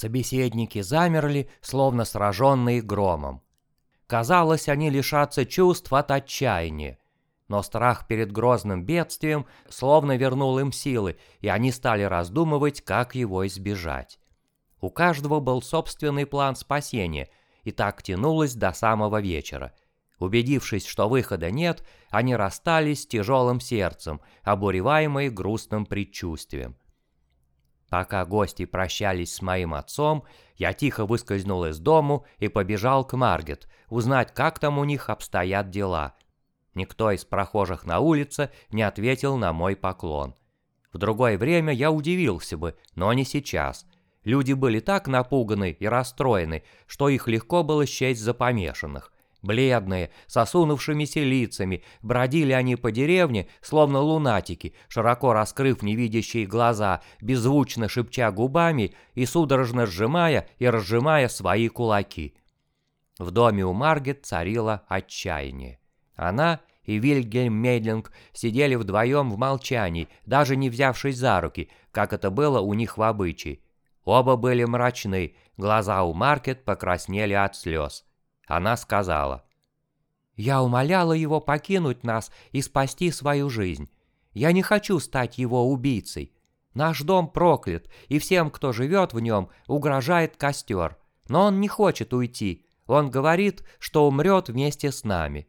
Собеседники замерли, словно сраженные громом. Казалось, они лишатся чувств от отчаяния. Но страх перед грозным бедствием словно вернул им силы, и они стали раздумывать, как его избежать. У каждого был собственный план спасения, и так тянулось до самого вечера. Убедившись, что выхода нет, они расстались с тяжелым сердцем, обуреваемые грустным предчувствием. Пока гости прощались с моим отцом, я тихо выскользнул из дому и побежал к Маргет, узнать, как там у них обстоят дела. Никто из прохожих на улице не ответил на мой поклон. В другое время я удивился бы, но не сейчас. Люди были так напуганы и расстроены, что их легко было счесть за помешанных. Бледные, с осунувшимися лицами, бродили они по деревне, словно лунатики, широко раскрыв невидящие глаза, беззвучно шепча губами и судорожно сжимая и разжимая свои кулаки. В доме у Маргет царило отчаяние. Она и Вильгельм Мейдлинг сидели вдвоем в молчании, даже не взявшись за руки, как это было у них в обычае. Оба были мрачны, глаза у Маркет покраснели от слез. Она сказала, «Я умоляла его покинуть нас и спасти свою жизнь. Я не хочу стать его убийцей. Наш дом проклят, и всем, кто живет в нем, угрожает костер. Но он не хочет уйти. Он говорит, что умрет вместе с нами».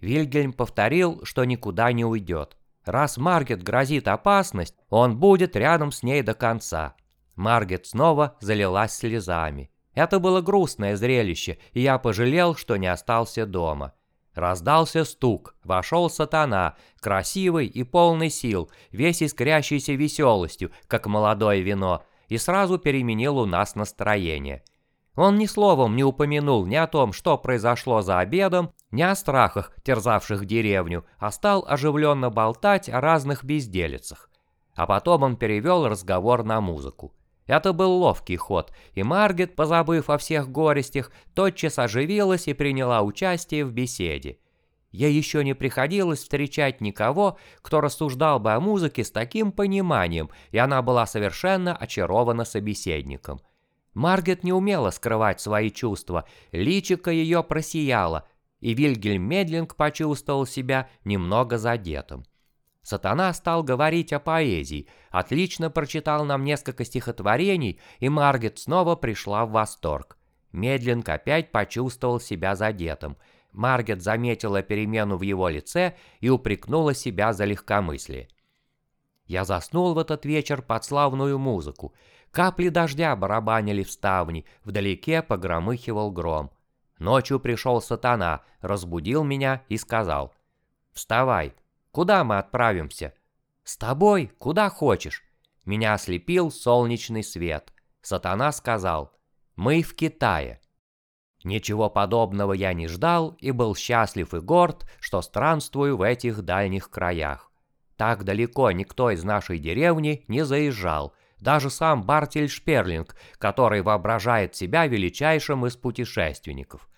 Вильгельм повторил, что никуда не уйдет. Раз Маргет грозит опасность, он будет рядом с ней до конца. Маргет снова залилась слезами. Это было грустное зрелище, и я пожалел, что не остался дома. Раздался стук, вошел сатана, красивый и полный сил, весь искрящийся веселостью, как молодое вино, и сразу переменил у нас настроение. Он ни словом не упомянул ни о том, что произошло за обедом, ни о страхах, терзавших деревню, а стал оживленно болтать о разных безделицах. А потом он перевел разговор на музыку. Это был ловкий ход, и Маргет, позабыв о всех горестях, тотчас оживилась и приняла участие в беседе. Ей еще не приходилось встречать никого, кто рассуждал бы о музыке с таким пониманием, и она была совершенно очарована собеседником. Маргет не умела скрывать свои чувства, личико ее просияло, и Вильгельм Медлинг почувствовал себя немного задетым. Сатана стал говорить о поэзии, отлично прочитал нам несколько стихотворений, и Маргет снова пришла в восторг. Медлинг опять почувствовал себя задетым. Маргет заметила перемену в его лице и упрекнула себя за легкомыслие. Я заснул в этот вечер под славную музыку. Капли дождя барабанили в ставни, вдалеке погромыхивал гром. Ночью пришел сатана, разбудил меня и сказал, «Вставай, Куда мы отправимся? С тобой, куда хочешь. Меня ослепил солнечный свет. Сатана сказал, мы в Китае. Ничего подобного я не ждал и был счастлив и горд, что странствую в этих дальних краях. Так далеко никто из нашей деревни не заезжал, даже сам Бартель Шперлинг, который воображает себя величайшим из путешественников.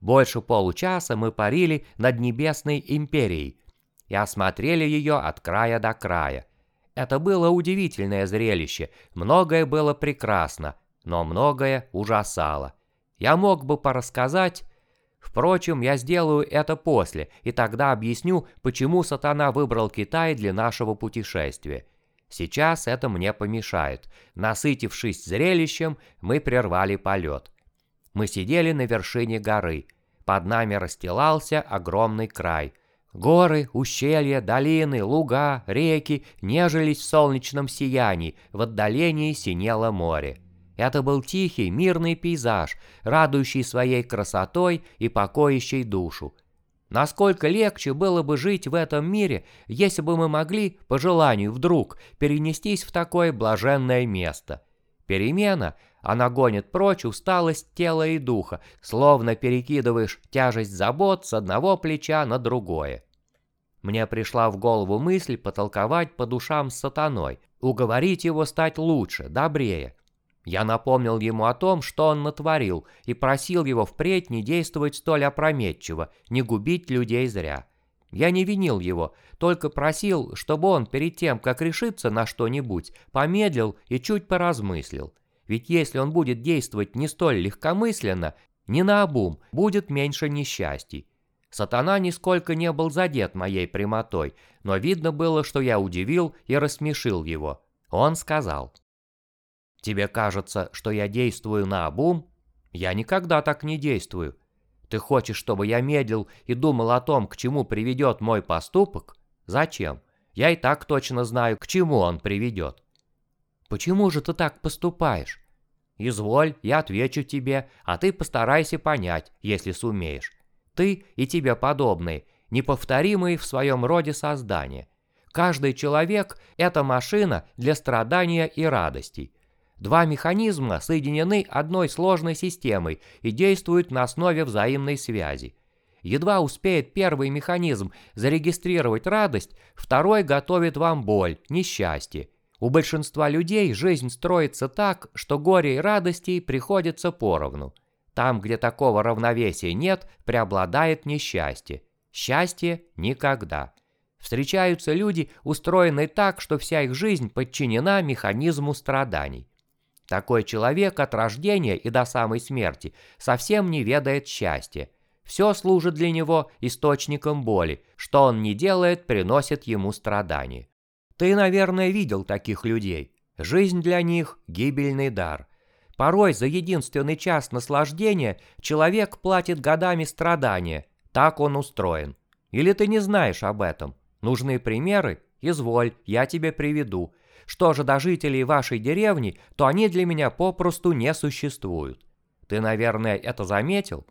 Больше получаса мы парили над Небесной Империей, и осмотрели ее от края до края. Это было удивительное зрелище, многое было прекрасно, но многое ужасало. Я мог бы порассказать... Впрочем, я сделаю это после, и тогда объясню, почему сатана выбрал Китай для нашего путешествия. Сейчас это мне помешает. Насытившись зрелищем, мы прервали полет. Мы сидели на вершине горы. Под нами расстилался огромный край – Горы, ущелья, долины, луга, реки нежились в солнечном сиянии, в отдалении синело море. Это был тихий, мирный пейзаж, радующий своей красотой и покоящий душу. Насколько легче было бы жить в этом мире, если бы мы могли, по желанию вдруг, перенестись в такое блаженное место. Перемена, она гонит прочь усталость тела и духа, словно перекидываешь тяжесть забот с одного плеча на другое. Мне пришла в голову мысль потолковать по душам с сатаной, уговорить его стать лучше, добрее. Я напомнил ему о том, что он натворил, и просил его впредь не действовать столь опрометчиво, не губить людей зря. Я не винил его, только просил, чтобы он перед тем, как решиться на что-нибудь, помедлил и чуть поразмыслил. Ведь если он будет действовать не столь легкомысленно, не наобум, будет меньше несчастий. Сатана нисколько не был задет моей прямотой, но видно было, что я удивил и рассмешил его. Он сказал, «Тебе кажется, что я действую наобум? Я никогда так не действую. Ты хочешь, чтобы я медлил и думал о том, к чему приведет мой поступок? Зачем? Я и так точно знаю, к чему он приведет. Почему же ты так поступаешь? Изволь, я отвечу тебе, а ты постарайся понять, если сумеешь. Ты и тебе подобные, неповторимые в своем роде создания. Каждый человек – это машина для страдания и радостей. Два механизма соединены одной сложной системой и действуют на основе взаимной связи. Едва успеет первый механизм зарегистрировать радость, второй готовит вам боль, несчастье. У большинства людей жизнь строится так, что горе и радости приходятся поровну. Там, где такого равновесия нет, преобладает несчастье. Счастье – никогда. Встречаются люди, устроенные так, что вся их жизнь подчинена механизму страданий. Такой человек от рождения и до самой смерти совсем не ведает счастья. Все служит для него источником боли, что он не делает, приносит ему страдания. Ты, наверное, видел таких людей. Жизнь для них – гибельный дар. Порой за единственный час наслаждения человек платит годами страдания. Так он устроен. Или ты не знаешь об этом? Нужны примеры? Изволь, я тебе приведу. Что же до жителей вашей деревни, то они для меня попросту не существуют. Ты, наверное, это заметил?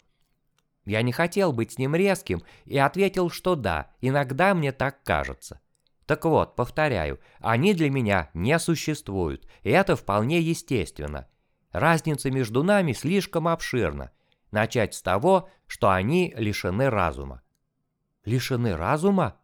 Я не хотел быть с ним резким и ответил, что да, иногда мне так кажется. Так вот, повторяю, они для меня не существуют, и это вполне естественно. Разница между нами слишком обширна. Начать с того, что они лишены разума. Лишены разума?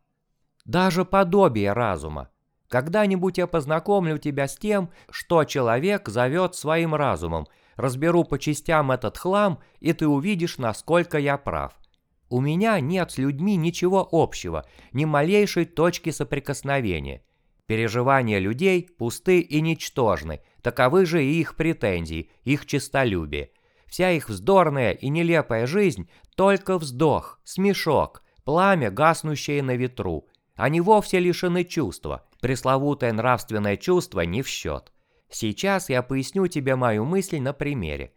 Даже подобие разума. Когда-нибудь я познакомлю тебя с тем, что человек зовет своим разумом, разберу по частям этот хлам, и ты увидишь, насколько я прав. У меня нет с людьми ничего общего, ни малейшей точки соприкосновения. Переживания людей пусты и ничтожны, таковы же и их претензии, их честолюбие. Вся их вздорная и нелепая жизнь – только вздох, смешок, пламя, гаснущее на ветру. Они вовсе лишены чувства, пресловутое нравственное чувство не в счет. Сейчас я поясню тебе мою мысль на примере.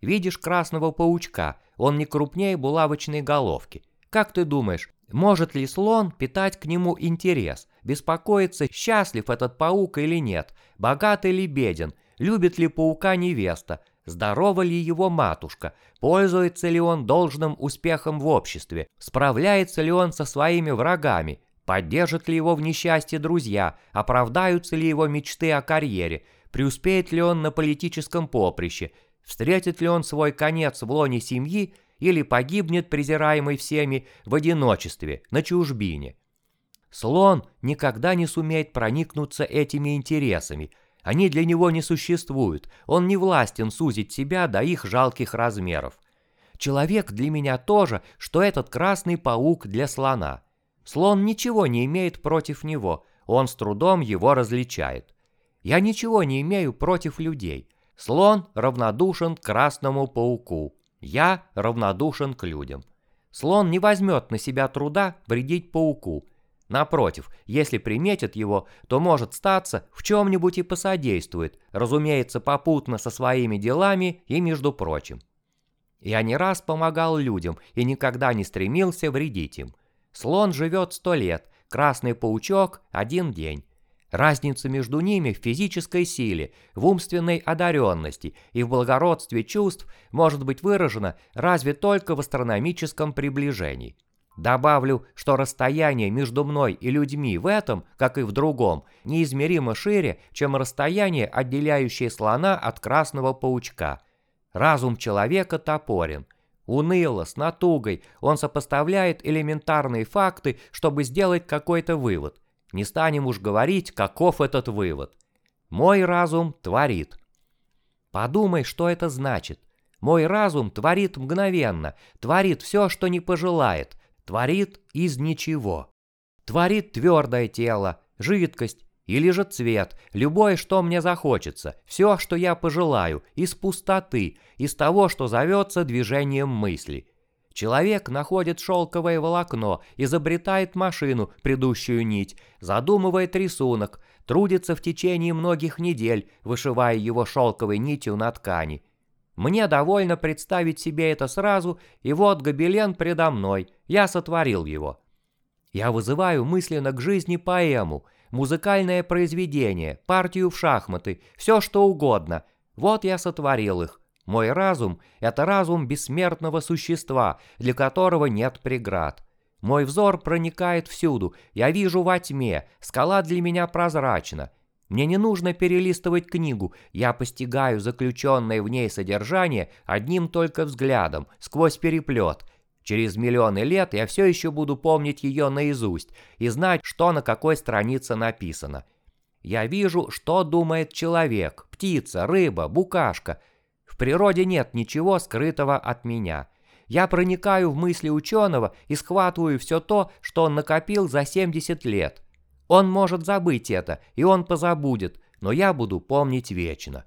Видишь красного паучка, он не крупнее булавочной головки. Как ты думаешь, может ли слон питать к нему интерес, беспокоиться, счастлив этот паук или нет, богат или беден, любит ли паука невеста, здорова ли его матушка, пользуется ли он должным успехом в обществе, справляется ли он со своими врагами, поддержат ли его в несчастье друзья, оправдаются ли его мечты о карьере, преуспеет ли он на политическом поприще, Встретит ли он свой конец в лоне семьи или погибнет презираемый всеми в одиночестве, на чужбине? Слон никогда не сумеет проникнуться этими интересами. Они для него не существуют, он не властен сузить себя до их жалких размеров. Человек для меня тоже, что этот красный паук для слона. Слон ничего не имеет против него, он с трудом его различает. Я ничего не имею против людей. Слон равнодушен к красному пауку. Я равнодушен к людям. Слон не возьмет на себя труда вредить пауку. Напротив, если приметит его, то может статься, в чем-нибудь и посодействует, разумеется, попутно со своими делами и между прочим. Я не раз помогал людям и никогда не стремился вредить им. Слон живет сто лет, красный паучок – один день. Разница между ними в физической силе, в умственной одаренности и в благородстве чувств может быть выражена разве только в астрономическом приближении. Добавлю, что расстояние между мной и людьми в этом, как и в другом, неизмеримо шире, чем расстояние, отделяющее слона от красного паучка. Разум человека топорен. Уныло, с натугой, он сопоставляет элементарные факты, чтобы сделать какой-то вывод – не станем уж говорить, каков этот вывод. Мой разум творит. Подумай, что это значит. Мой разум творит мгновенно, творит все, что не пожелает, творит из ничего. Творит твердое тело, жидкость, Или же цвет, любое, что мне захочется, все, что я пожелаю, из пустоты, из того, что зовется движением мысли. Человек находит шелковое волокно, изобретает машину, предыдущую нить, задумывает рисунок, трудится в течение многих недель, вышивая его шелковой нитью на ткани. Мне довольно представить себе это сразу, и вот гобелен предо мной, я сотворил его. Я вызываю мысленно к жизни поэму, музыкальное произведение, партию в шахматы, все что угодно. Вот я сотворил их. Мой разум — это разум бессмертного существа, для которого нет преград. Мой взор проникает всюду, я вижу во тьме, скала для меня прозрачна. Мне не нужно перелистывать книгу, я постигаю заключенное в ней содержание одним только взглядом, сквозь переплет — Через миллионы лет я все еще буду помнить ее наизусть и знать, что на какой странице написано. Я вижу, что думает человек, птица, рыба, букашка. В природе нет ничего скрытого от меня. Я проникаю в мысли ученого и схватываю все то, что он накопил за 70 лет. Он может забыть это, и он позабудет, но я буду помнить вечно.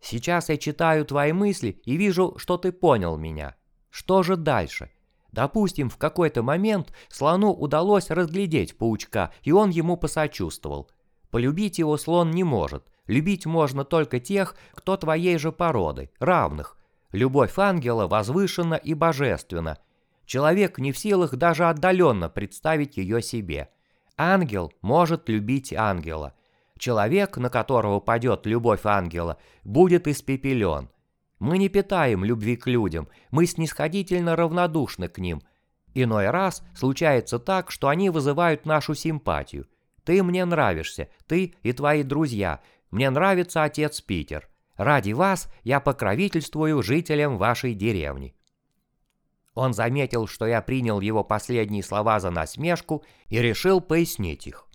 Сейчас я читаю твои мысли и вижу, что ты понял меня. Что же дальше? Допустим, в какой-то момент слону удалось разглядеть паучка, и он ему посочувствовал. Полюбить его слон не может. Любить можно только тех, кто твоей же породы, равных. Любовь ангела возвышена и божественна. Человек не в силах даже отдаленно представить ее себе. Ангел может любить ангела. Человек, на которого падет любовь ангела, будет испепелен. Мы не питаем любви к людям, мы снисходительно равнодушны к ним. Иной раз случается так, что они вызывают нашу симпатию. Ты мне нравишься, ты и твои друзья. Мне нравится отец Питер. Ради вас я покровительствую жителям вашей деревни». Он заметил, что я принял его последние слова за насмешку и решил пояснить их.